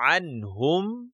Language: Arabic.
عنهم